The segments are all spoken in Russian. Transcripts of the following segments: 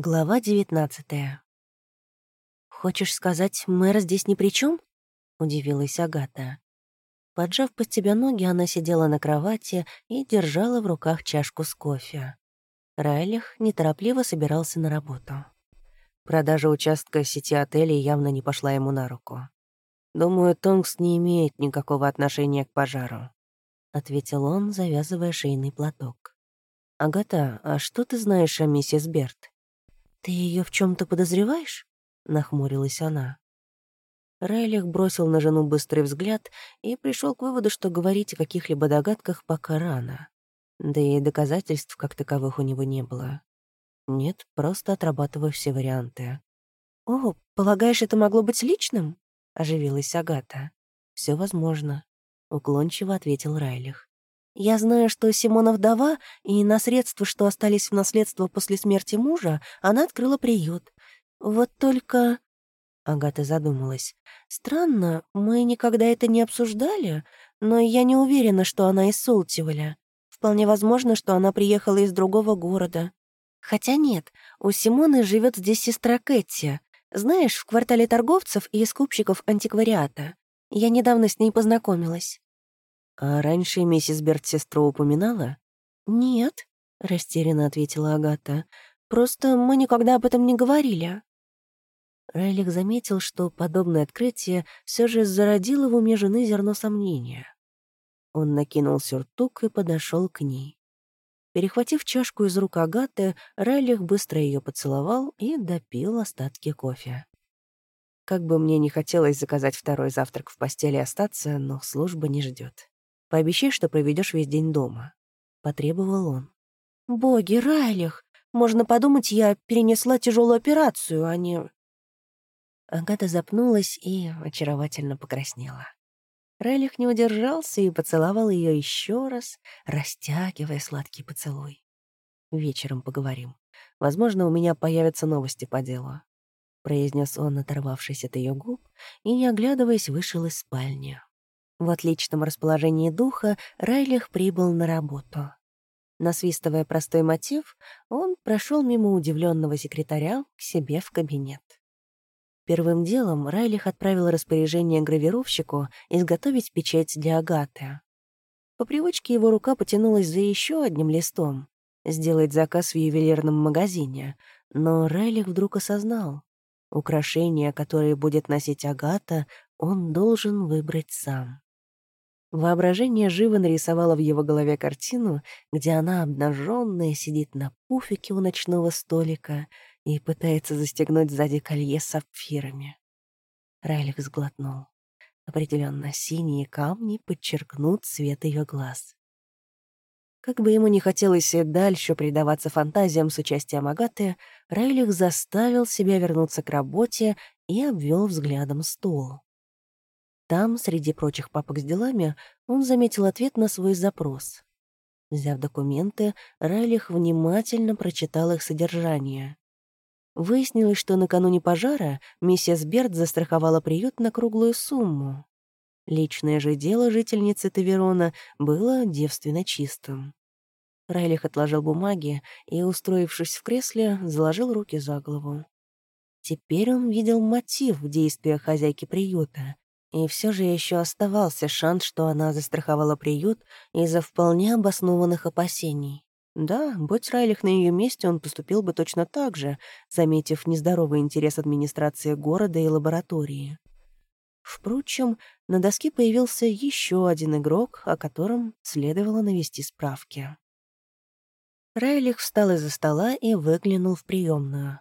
Глава девятнадцатая. «Хочешь сказать, мэр здесь ни при чем? удивилась Агата. Поджав под себя ноги, она сидела на кровати и держала в руках чашку с кофе. Райлих неторопливо собирался на работу. Продажа участка сети отелей явно не пошла ему на руку. «Думаю, Тонгс не имеет никакого отношения к пожару», — ответил он, завязывая шейный платок. «Агата, а что ты знаешь о миссис Берт?» «Ты ее в чем то подозреваешь?» — нахмурилась она. Райлих бросил на жену быстрый взгляд и пришел к выводу, что говорить о каких-либо догадках пока рано. Да и доказательств как таковых у него не было. Нет, просто отрабатываю все варианты. «О, полагаешь, это могло быть личным?» — оживилась Агата. Все возможно», — уклончиво ответил Райлих. Я знаю, что Симона вдова, и на средства, что остались в наследство после смерти мужа, она открыла приют. Вот только...» Агата задумалась. «Странно, мы никогда это не обсуждали, но я не уверена, что она из Солтиволя. Вполне возможно, что она приехала из другого города. Хотя нет, у Симоны живет здесь сестра Кэти. Знаешь, в квартале торговцев и скупщиков антиквариата. Я недавно с ней познакомилась». «А раньше миссис Берт сестру упоминала?» «Нет», — растерянно ответила Агата. «Просто мы никогда об этом не говорили». Райлих заметил, что подобное открытие все же зародило в уме жены зерно сомнения. Он накинул сюртук и подошел к ней. Перехватив чашку из рук Агаты, Райлих быстро ее поцеловал и допил остатки кофе. Как бы мне не хотелось заказать второй завтрак в постели и остаться, но служба не ждет. Пообещай, что проведешь весь день дома», — потребовал он. «Боги, Райлих, можно подумать, я перенесла тяжелую операцию, а не...» Агата запнулась и очаровательно покраснела. Райлих не удержался и поцеловал ее еще раз, растягивая сладкий поцелуй. «Вечером поговорим. Возможно, у меня появятся новости по делу», — произнес он, оторвавшись от ее губ, и, не оглядываясь, вышел из спальни. В отличном расположении духа Райлих прибыл на работу. Насвистывая простой мотив, он прошел мимо удивленного секретаря к себе в кабинет. Первым делом Райлих отправил распоряжение гравировщику изготовить печать для Агаты. По привычке его рука потянулась за еще одним листом — сделать заказ в ювелирном магазине, но Райлих вдруг осознал — украшения, которые будет носить Агата, он должен выбрать сам. Воображение живо нарисовало в его голове картину, где она, обнаженная, сидит на пуфике у ночного столика и пытается застегнуть сзади колье с сапфирами. Райлих сглотнул. Определенно, синие камни подчеркнут цвет ее глаз. Как бы ему не хотелось и дальше предаваться фантазиям с участием Агаты, Райлих заставил себя вернуться к работе и обвел взглядом стол. Там, среди прочих папок с делами, он заметил ответ на свой запрос. Взяв документы, Райлих внимательно прочитал их содержание. Выяснилось, что накануне пожара миссис Берт застраховала приют на круглую сумму. Личное же дело жительницы Таверона было девственно чистым. Райлих отложил бумаги и, устроившись в кресле, заложил руки за голову. Теперь он видел мотив в действиях хозяйки приюта, и все же еще оставался шанс, что она застраховала приют из-за вполне обоснованных опасений. Да, будь Райлих на ее месте, он поступил бы точно так же, заметив нездоровый интерес администрации города и лаборатории. Впрочем, на доске появился еще один игрок, о котором следовало навести справки. Райлих встал из-за стола и выглянул в приемную.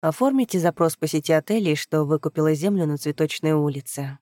«Оформите запрос по сети отелей, что выкупила землю на Цветочной улице»,